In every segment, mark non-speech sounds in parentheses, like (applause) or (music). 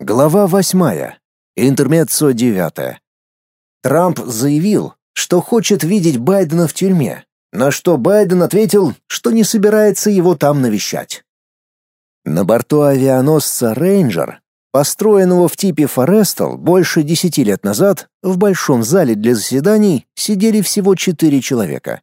Глава восьмая. Интермеццо девятое. Трамп заявил, что хочет видеть Байдена в тюрьме, на что Байден ответил, что не собирается его там навещать. На борту авианосца «Рейнджер», построенного в типе «Форестал» больше десяти лет назад, в большом зале для заседаний сидели всего четыре человека.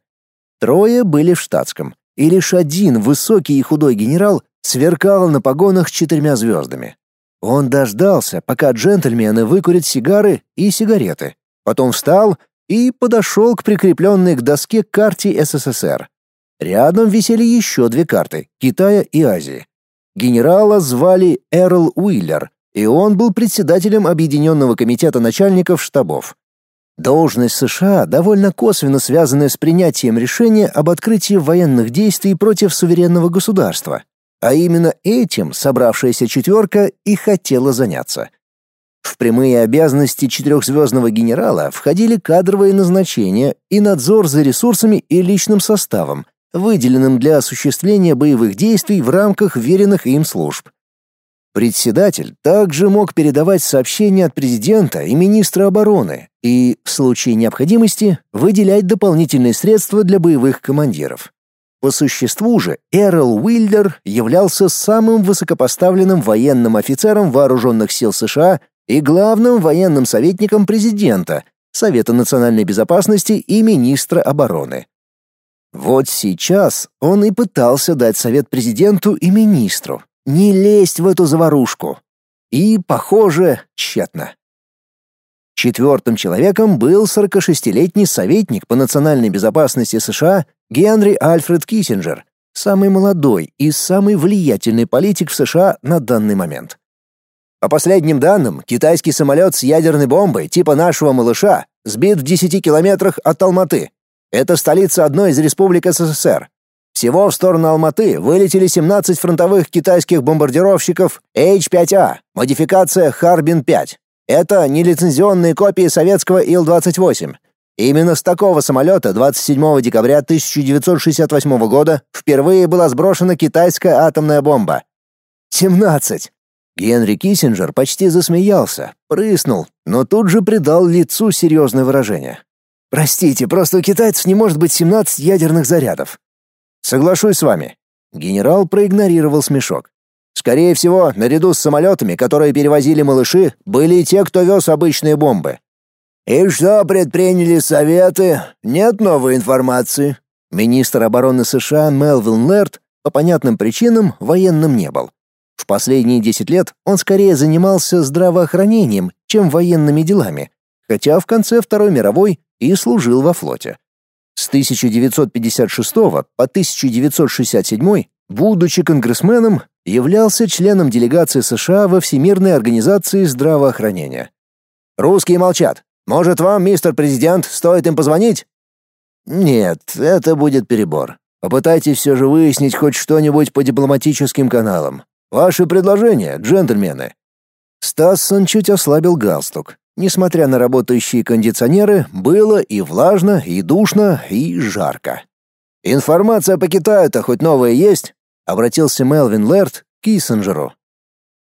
Трое были в штатском, и лишь один высокий и худой генерал сверкал на погонах четырьмя звездами. Он дождался, пока джентльмены выкурят сигары и сигареты. Потом встал и подошел к прикрепленной к доске карте СССР. Рядом висели еще две карты — Китая и Азии. Генерала звали Эрл Уиллер, и он был председателем Объединенного комитета начальников штабов. Должность США довольно косвенно связанная с принятием решения об открытии военных действий против суверенного государства, а именно этим собравшаяся четверка и хотела заняться. В прямые обязанности четырехзвездного генерала входили кадровые назначения и надзор за ресурсами и личным составом, выделенным для осуществления боевых действий в рамках веренных им служб. Председатель также мог передавать сообщения от президента и министра обороны и, в случае необходимости, выделять дополнительные средства для боевых командиров. По существу же Эрл Уилдер являлся самым высокопоставленным военным офицером вооруженных сил США и главным военным советником президента, Совета национальной безопасности и министра обороны. Вот сейчас он и пытался дать совет президенту и министру не лезть в эту заварушку. И, похоже, тщетно. Четвертым человеком был 46-летний советник по национальной безопасности США Генри Альфред Киссинджер, самый молодой и самый влиятельный политик в США на данный момент. По последним данным, китайский самолет с ядерной бомбой типа нашего малыша сбит в 10 километрах от Алматы. Это столица одной из республик СССР. Всего в сторону Алматы вылетели 17 фронтовых китайских бомбардировщиков H-5A, модификация Харбин-5. Это нелицензионные копии советского Ил-28. Именно с такого самолета 27 декабря 1968 года впервые была сброшена китайская атомная бомба. 17. Генри Киссинджер почти засмеялся, прыснул, но тут же придал лицу серьезное выражение. «Простите, просто у китайцев не может быть 17 ядерных зарядов». «Соглашусь с вами». Генерал проигнорировал смешок. Скорее всего, наряду с самолетами, которые перевозили малыши, были и те, кто вез обычные бомбы. «И что предприняли Советы? Нет новой информации?» Министр обороны США Мелвин Лерт по понятным причинам военным не был. В последние 10 лет он скорее занимался здравоохранением, чем военными делами, хотя в конце Второй мировой и служил во флоте. С 1956 по 1967, будучи конгрессменом, являлся членом делегации США во Всемирной организации здравоохранения. «Русские молчат. Может, вам, мистер президент, стоит им позвонить?» «Нет, это будет перебор. Попытайтесь все же выяснить хоть что-нибудь по дипломатическим каналам. Ваши предложения, джентльмены». Стассон чуть ослабил галстук. Несмотря на работающие кондиционеры, было и влажно, и душно, и жарко. «Информация по Китаю-то хоть новая есть?» — обратился Мелвин Лерт к Киссинджеру.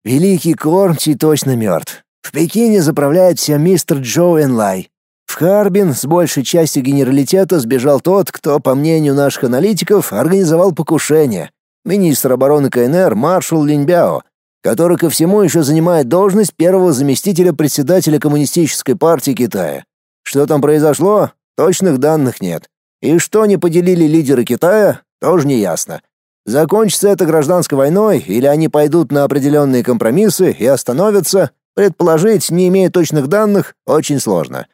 «Великий Кормчий точно мертв. В Пекине заправляется мистер Джо Энлай. В Харбин с большей частью генералитета сбежал тот, кто, по мнению наших аналитиков, организовал покушение. Министр обороны КНР маршал Линьбяо, который ко всему еще занимает должность первого заместителя председателя Коммунистической партии Китая. Что там произошло, точных данных нет. И что не поделили лидеры Китая, тоже не ясно. Закончится это гражданской войной или они пойдут на определенные компромиссы и остановятся, Предположить, не имея точных данных, очень сложно.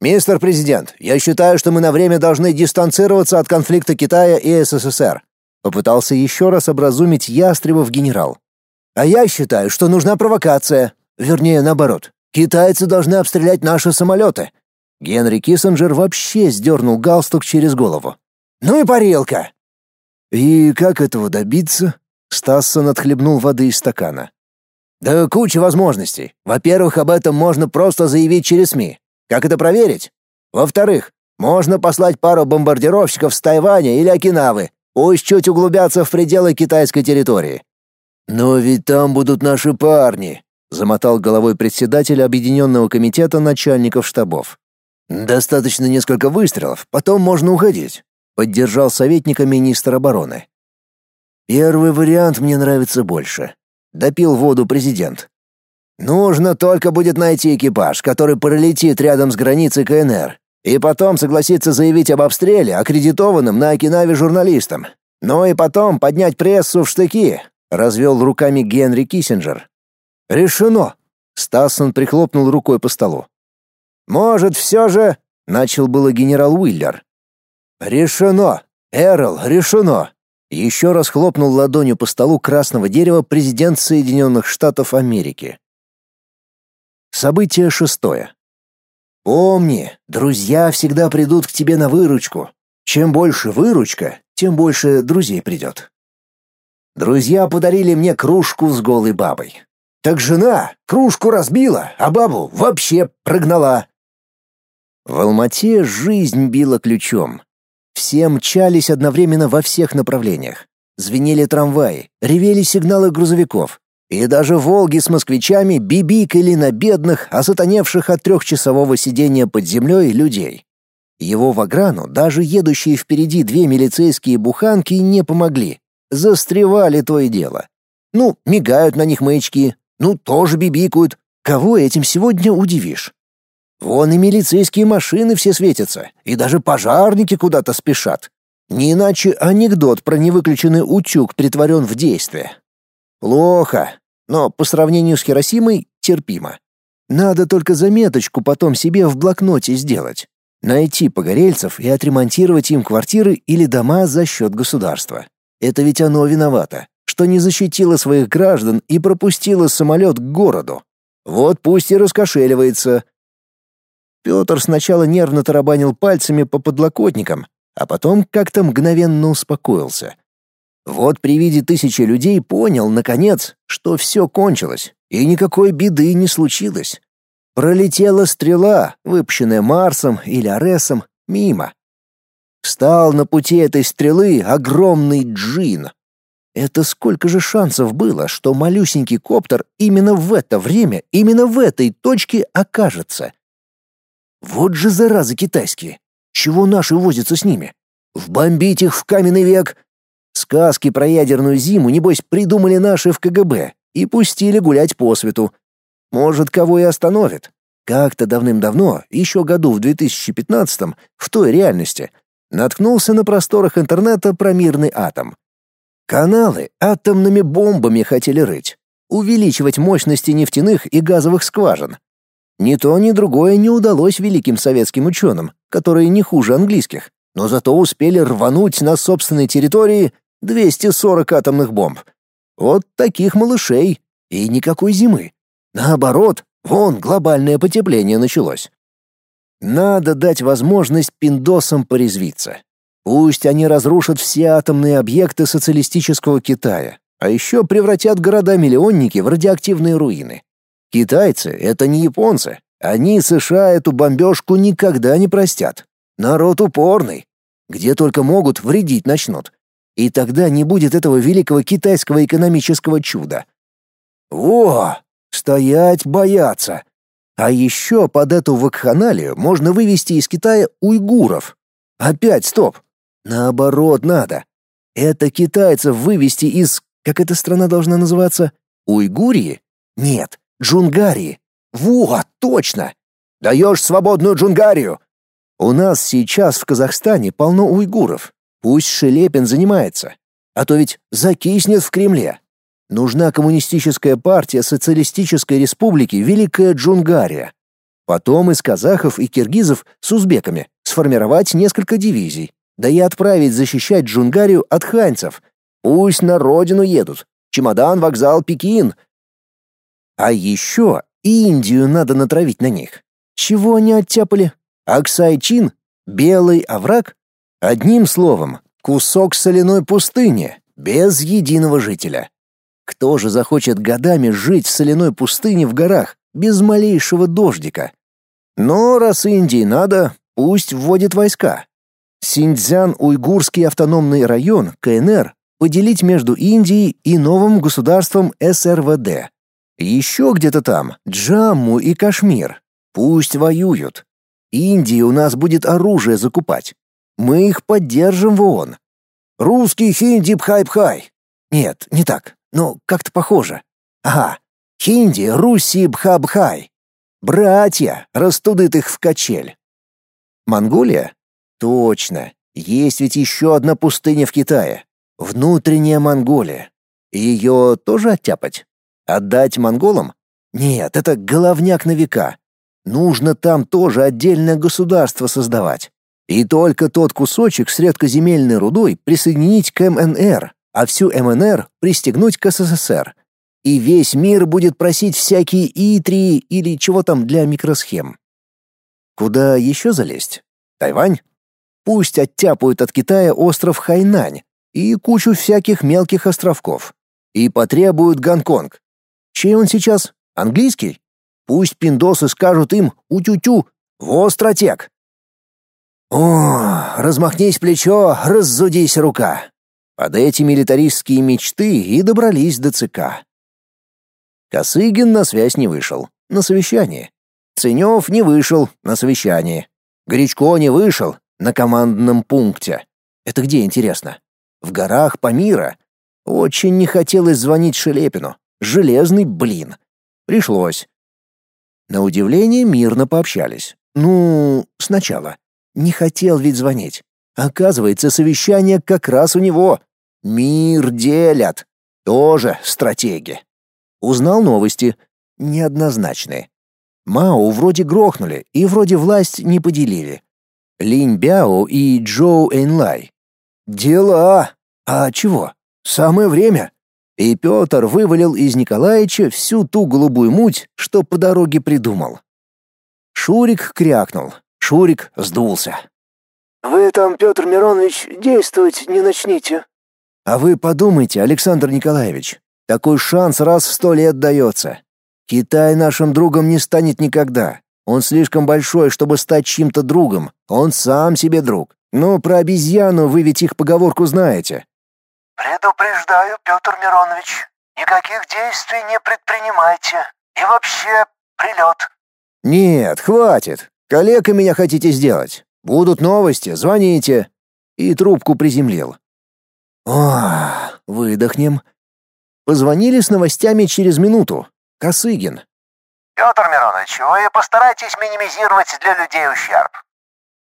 Мистер президент, я считаю, что мы на время должны дистанцироваться от конфликта Китая и СССР. Попытался еще раз образумить Ястребов генерал. А я считаю, что нужна провокация. Вернее, наоборот. Китайцы должны обстрелять наши самолеты. Генри Киссинджер вообще сдернул галстук через голову. Ну и парилка. И как этого добиться? Стассон отхлебнул воды из стакана. Да куча возможностей. Во-первых, об этом можно просто заявить через СМИ. Как это проверить? Во-вторых, можно послать пару бомбардировщиков с Тайваня или Окинавы, пусть чуть углубятся в пределы китайской территории. Но ведь там будут наши парни. замотал головой председатель объединенного комитета начальников штабов. Достаточно несколько выстрелов, потом можно уходить, поддержал советника министр обороны. Первый вариант мне нравится больше. Допил воду президент. Нужно только будет найти экипаж, который пролетит рядом с границей КНР, и потом согласиться заявить об обстреле аккредитованным на Окинаве журналистам. Ну и потом поднять прессу в штыки, развел руками Генри Киссинджер. Решено. Стассон прихлопнул рукой по столу. Может, все же, начал было генерал Уиллер. Решено. Эрл, решено. Еще раз хлопнул ладонью по столу красного дерева президент Соединенных Штатов Америки. Событие шестое. Помни, друзья всегда придут к тебе на выручку. Чем больше выручка, тем больше друзей придет. Друзья подарили мне кружку с голой бабой. Так жена кружку разбила, а бабу вообще прогнала. В Алмате жизнь била ключом. Все мчались одновременно во всех направлениях. Звенели трамваи, ревели сигналы грузовиков. И даже «Волги» с москвичами бибикали на бедных, осатаневших от трехчасового сидения под землей людей. Его Ваграну даже едущие впереди две милицейские буханки не помогли. Застревали то и дело. Ну, мигают на них маячки, ну, тоже бибикают. Кого этим сегодня удивишь? Вон и милицейские машины все светятся, и даже пожарники куда-то спешат. Не иначе анекдот про невыключенный утюг притворен в действие. Плохо, но по сравнению с Хиросимой терпимо. Надо только заметочку потом себе в блокноте сделать. Найти погорельцев и отремонтировать им квартиры или дома за счет государства. Это ведь оно виновато, что не защитило своих граждан и пропустило самолет к городу. Вот пусть и раскошеливается, Петр сначала нервно тарабанил пальцами по подлокотникам, а потом как-то мгновенно успокоился. Вот при виде тысячи людей понял, наконец, что все кончилось, и никакой беды не случилось. Пролетела стрела, выпущенная Марсом или Аресом, мимо. Встал на пути этой стрелы огромный джин. Это сколько же шансов было, что малюсенький коптер именно в это время, именно в этой точке окажется. Вот же заразы китайские. Чего наши возятся с ними? Вбомбить их в каменный век. Сказки про ядерную зиму, небось, придумали наши в КГБ и пустили гулять по свету. Может, кого и остановит. Как-то давным-давно, еще году в 2015-м, в той реальности, наткнулся на просторах интернета про мирный атом. Каналы атомными бомбами хотели рыть, увеличивать мощности нефтяных и газовых скважин, ни то, ни другое не удалось великим советским ученым, которые не хуже английских, но зато успели рвануть на собственной территории 240 атомных бомб. Вот таких малышей. И никакой зимы. Наоборот, вон глобальное потепление началось. Надо дать возможность пиндосам порезвиться. Пусть они разрушат все атомные объекты социалистического Китая, а еще превратят города-миллионники в радиоактивные руины. Китайцы — это не японцы. Они США эту бомбежку никогда не простят. Народ упорный. Где только могут, вредить начнут. И тогда не будет этого великого китайского экономического чуда. О, стоять бояться. А еще под эту вакханалию можно вывести из Китая уйгуров. Опять стоп. Наоборот надо. Это китайцев вывести из... Как эта страна должна называться? Уйгурии? Нет, Джунгарии. Вот, точно. Даешь свободную Джунгарию. У нас сейчас в Казахстане полно уйгуров. Пусть Шелепин занимается. А то ведь закиснет в Кремле. Нужна коммунистическая партия социалистической республики Великая Джунгария. Потом из казахов и киргизов с узбеками сформировать несколько дивизий, да и отправить защищать Джунгарию от ханьцев. Пусть на родину едут. Чемодан, вокзал, Пекин, а еще Индию надо натравить на них. Чего они оттяпали? Аксайчин? Белый овраг? Одним словом, кусок соляной пустыни, без единого жителя. Кто же захочет годами жить в соляной пустыне в горах, без малейшего дождика? Но раз Индии надо, пусть вводит войска. Синьцзян-Уйгурский автономный район, КНР, поделить между Индией и новым государством СРВД. Еще где-то там Джамму и Кашмир. Пусть воюют. Индия у нас будет оружие закупать. Мы их поддержим в ООН. Русский хинди бхай-бхай. Нет, не так, но как-то похоже. Ага, хинди, руси бха-бхай. Братья, растудит их в качель. Монголия? Точно. Есть ведь еще одна пустыня в Китае. Внутренняя Монголия. Ее тоже оттяпать? Отдать монголам? Нет, это головняк на века. Нужно там тоже отдельное государство создавать. И только тот кусочек с редкоземельной рудой присоединить к МНР, а всю МНР пристегнуть к СССР. И весь мир будет просить всякие ИТРИ или чего там для микросхем. Куда еще залезть? Тайвань? Пусть оттяпают от Китая остров Хайнань и кучу всяких мелких островков. И потребуют Гонконг. Чей он сейчас? Английский? Пусть пиндосы скажут им «утю-тю», «во стратег». О, размахнись плечо, раззудись рука. Под эти милитаристские мечты и добрались до ЦК. Косыгин на связь не вышел, на совещании. Ценев не вышел, на совещании. Гречко не вышел, на командном пункте. Это где, интересно? В горах Памира? Очень не хотелось звонить Шелепину. Железный блин. Пришлось. На удивление мирно пообщались. Ну, сначала. Не хотел ведь звонить. Оказывается, совещание как раз у него. Мир делят. Тоже стратеги. Узнал новости. Неоднозначные. Мао вроде грохнули и вроде власть не поделили. Линь Бяо и Джоу Энлай. Дела. А чего? Самое время. И Петр вывалил из Николаевича всю ту голубую муть, что по дороге придумал. Шурик крякнул. Шурик сдулся. «Вы там, Петр Миронович, действовать не начните». «А вы подумайте, Александр Николаевич, такой шанс раз в сто лет дается. Китай нашим другом не станет никогда. Он слишком большой, чтобы стать чьим-то другом. Он сам себе друг. Но про обезьяну вы ведь их поговорку знаете. «Предупреждаю, Петр Миронович, никаких действий не предпринимайте. И вообще, прилет». «Нет, хватит. Коллега меня хотите сделать. Будут новости, звоните». И трубку приземлил. О, выдохнем. Позвонили с новостями через минуту. Косыгин. «Петр Миронович, вы постарайтесь минимизировать для людей ущерб».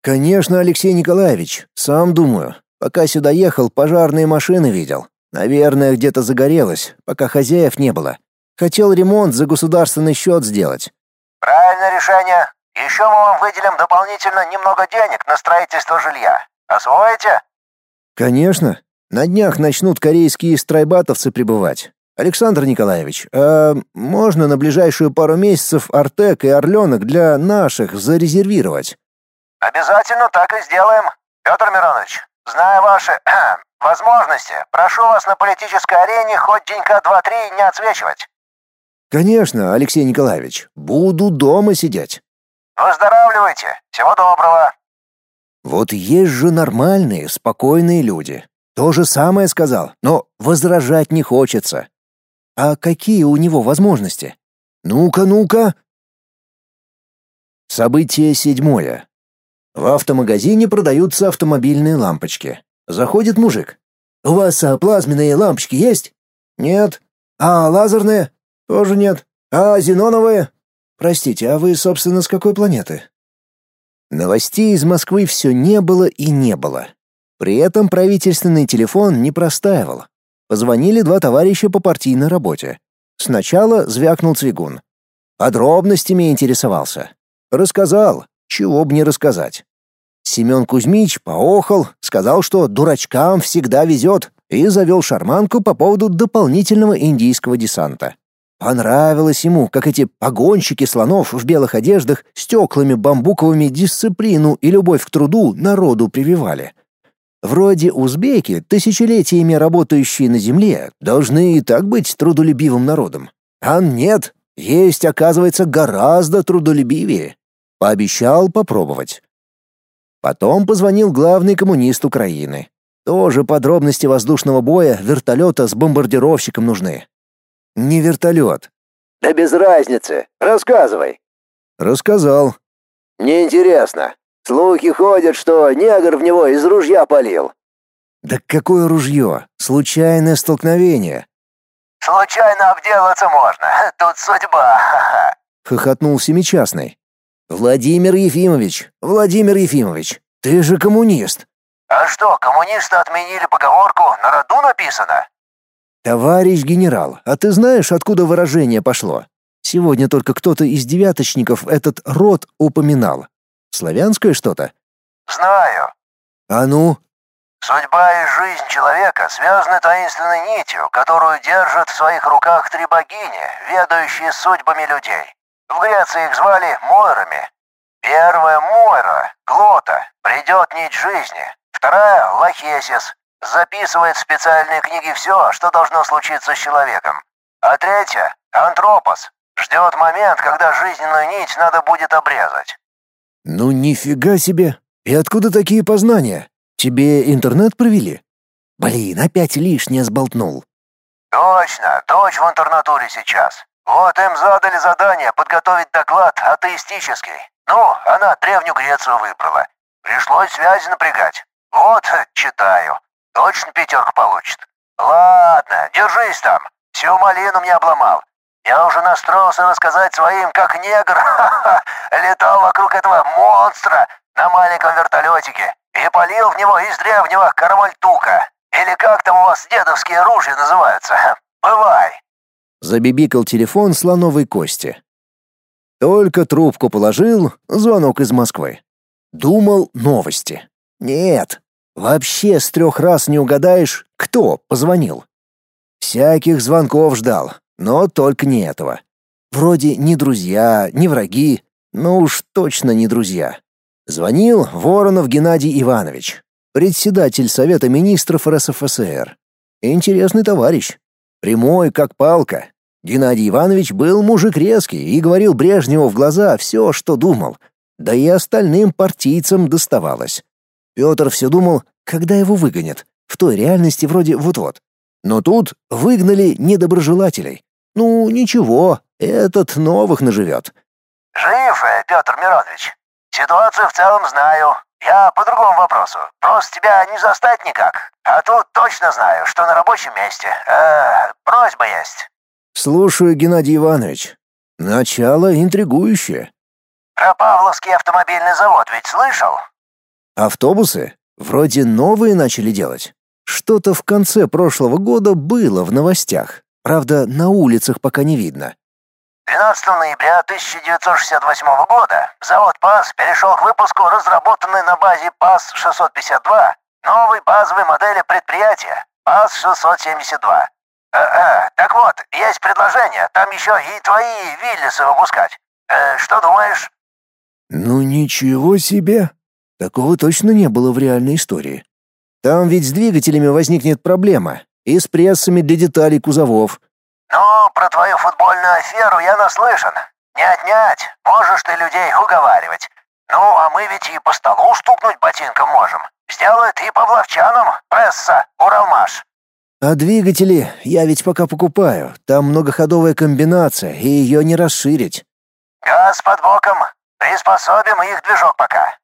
«Конечно, Алексей Николаевич, сам думаю. Пока сюда ехал, пожарные машины видел. Наверное, где-то загорелось, пока хозяев не было. Хотел ремонт за государственный счет сделать. Правильное решение. Еще мы вам выделим дополнительно немного денег на строительство жилья. Освоите? Конечно. На днях начнут корейские страйбатовцы прибывать. Александр Николаевич, а можно на ближайшую пару месяцев Артек и Орленок для наших зарезервировать? Обязательно так и сделаем. Петр Миронович, Зная ваши (clears throat) возможности, прошу вас на политической арене хоть денька два-три не отсвечивать. Конечно, Алексей Николаевич, буду дома сидеть. Выздоравливайте. Всего доброго. Вот есть же нормальные, спокойные люди. То же самое сказал, но возражать не хочется. А какие у него возможности? Ну-ка, ну-ка. Событие седьмое. В автомагазине продаются автомобильные лампочки. Заходит мужик. «У вас а, плазменные лампочки есть?» «Нет». «А лазерные?» «Тоже нет». «А зеноновые?» «Простите, а вы, собственно, с какой планеты?» Новостей из Москвы все не было и не было. При этом правительственный телефон не простаивал. Позвонили два товарища по партийной работе. Сначала звякнул Цвигун. Подробностями интересовался. Рассказал, чего б не рассказать. Семен Кузьмич поохал, сказал, что дурачкам всегда везет, и завел шарманку по поводу дополнительного индийского десанта. Понравилось ему, как эти погонщики слонов в белых одеждах стеклами бамбуковыми дисциплину и любовь к труду народу прививали. Вроде узбеки, тысячелетиями работающие на земле, должны и так быть трудолюбивым народом. А нет, есть, оказывается, гораздо трудолюбивее. Пообещал попробовать. Потом позвонил главный коммунист Украины. Тоже подробности воздушного боя вертолета с бомбардировщиком нужны. Не вертолет. Да без разницы. Рассказывай. Рассказал. Мне интересно. Слухи ходят, что негр в него из ружья полил. Да какое ружье? Случайное столкновение. Случайно обделаться можно. (laughs) Тут судьба. (laughs) Хохотнул семичастный. Владимир Ефимович, Владимир Ефимович, ты же коммунист. А что, коммунисты отменили поговорку «на роду написано»? Товарищ генерал, а ты знаешь, откуда выражение пошло? Сегодня только кто-то из девяточников этот род упоминал. Славянское что-то? Знаю. А ну? Судьба и жизнь человека связаны таинственной нитью, которую держат в своих руках три богини, ведающие судьбами людей. В Греции их звали Мойрами. Первая Мойра, Глота, придет нить жизни. Вторая — Лахесис, записывает в специальные книги все, что должно случиться с человеком. А третья — Антропос, ждет момент, когда жизненную нить надо будет обрезать. Ну нифига себе! И откуда такие познания? Тебе интернет провели? Блин, опять лишнее сболтнул. Точно, дочь в интернатуре сейчас. Вот им задали задание подготовить доклад атеистический. Ну, она Древнюю Грецию выбрала. Пришлось связи напрягать. Вот, читаю. Точно пятерку получит. Ладно, держись там. Всю малину мне обломал. Я уже настроился рассказать своим, как негр (laughs) летал вокруг этого монстра на маленьком вертолетике и полил в него из древнего кармальтука. Или как там у вас дедовские оружия называются? (laughs) Бывай. Забибикал телефон слоновой кости. Только трубку положил, звонок из Москвы. Думал новости. Нет, вообще с трех раз не угадаешь, кто позвонил. Всяких звонков ждал, но только не этого. Вроде не друзья, не враги, но уж точно не друзья. Звонил Воронов Геннадий Иванович, председатель Совета министров РСФСР. Интересный товарищ. Прямой, как палка, Геннадий Иванович был мужик резкий и говорил Брежневу в глаза все, что думал. Да и остальным партийцам доставалось. Петр все думал, когда его выгонят. В той реальности вроде вот-вот. Но тут выгнали недоброжелателей. Ну, ничего, этот новых наживет. «Жив, э, Петр Миронович. Ситуацию в целом знаю. Я по другому вопросу. Просто тебя не застать никак. А тут точно знаю, что на рабочем месте. Э, просьба есть». Слушаю, Геннадий Иванович. Начало интригующее. Про Павловский автомобильный завод ведь слышал? Автобусы? Вроде новые начали делать. Что-то в конце прошлого года было в новостях. Правда, на улицах пока не видно. 12 ноября 1968 года завод ПАС перешел к выпуску разработанной на базе ПАС-652 новой базовой модели предприятия ПАС-672 Э, э, так вот, есть предложение, там еще и твои Виллисы выпускать. Э, что думаешь?» «Ну ничего себе! Такого точно не было в реальной истории. Там ведь с двигателями возникнет проблема, и с прессами для деталей кузовов». «Ну, про твою футбольную аферу я наслышан. Не отнять, можешь ты людей уговаривать. Ну, а мы ведь и по столу стукнуть ботинком можем. Сделает и по вловчанам пресса Уралмаш». А двигатели я ведь пока покупаю. Там многоходовая комбинация, и ее не расширить. Газ под боком. Приспособим их движок пока.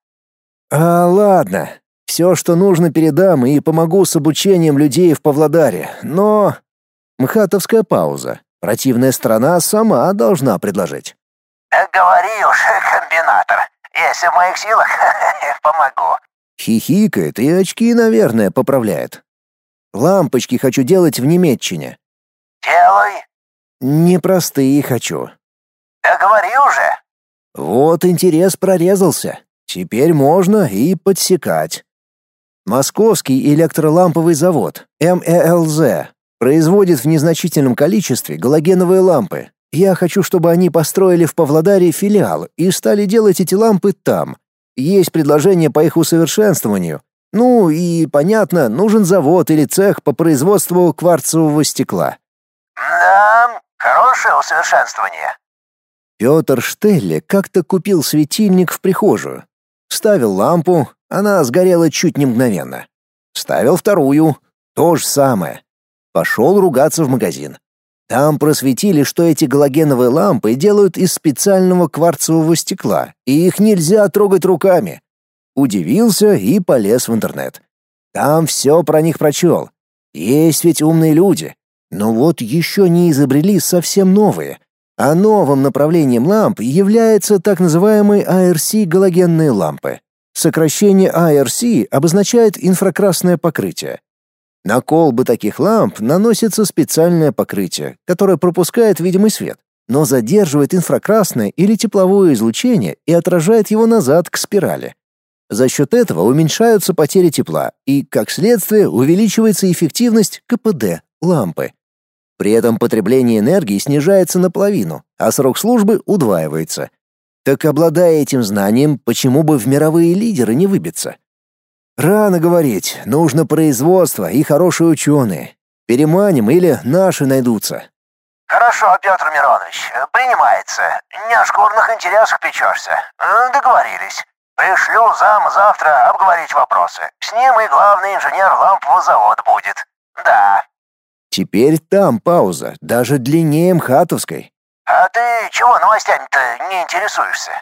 А, ладно. Все, что нужно, передам и помогу с обучением людей в Павлодаре. Но... Мхатовская пауза. Противная сторона сама должна предложить. Так говори уж, (laughs) комбинатор. Если в моих силах, (laughs) помогу. Хихикает и очки, наверное, поправляет. Лампочки хочу делать в Немеччине. Делай. Непростые хочу. Да говори уже. Вот интерес прорезался. Теперь можно и подсекать. Московский электроламповый завод, МЭЛЗ, производит в незначительном количестве галогеновые лампы. Я хочу, чтобы они построили в Павлодаре филиал и стали делать эти лампы там. Есть предложение по их усовершенствованию, ну и, понятно, нужен завод или цех по производству кварцевого стекла. Да, хорошее усовершенствование. Петр Штелле как-то купил светильник в прихожую. Ставил лампу, она сгорела чуть не мгновенно. Ставил вторую, то же самое. Пошел ругаться в магазин. Там просветили, что эти галогеновые лампы делают из специального кварцевого стекла, и их нельзя трогать руками. Удивился и полез в интернет. Там все про них прочел. Есть ведь умные люди. Но вот еще не изобрели совсем новые. А новым направлением ламп является так называемые ARC-галогенные лампы. Сокращение ARC обозначает инфракрасное покрытие. На колбы таких ламп наносится специальное покрытие, которое пропускает видимый свет, но задерживает инфракрасное или тепловое излучение и отражает его назад к спирали. За счет этого уменьшаются потери тепла и, как следствие, увеличивается эффективность КПД лампы. При этом потребление энергии снижается наполовину, а срок службы удваивается. Так обладая этим знанием, почему бы в мировые лидеры не выбиться? Рано говорить, нужно производство и хорошие ученые. Переманим или наши найдутся. Хорошо, Петр Миронович, принимается. Не о шкурных интересах печешься. Договорились. Пришлю зам завтра обговорить вопросы. С ним и главный инженер лампового завода будет. Да. Теперь там пауза, даже длиннее МХАТовской. А ты чего новостями-то не интересуешься?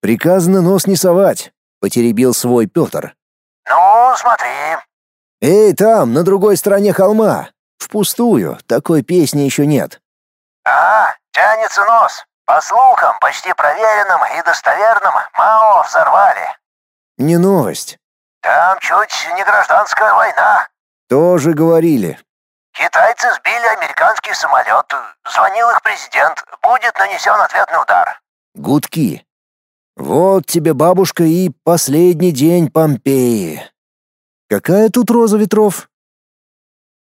Приказано нос не совать, потеребил свой Петр. «Ну, смотри». «Эй, там, на другой стороне холма. Впустую, такой песни еще нет». «А, тянется нос. По слухам, почти проверенным и достоверным, Мао взорвали». «Не новость». «Там чуть не гражданская война». «Тоже говорили». «Китайцы сбили американский самолет. Звонил их президент. Будет нанесен ответный удар». Гудки. Вот тебе, бабушка, и последний день Помпеи. Какая тут роза ветров?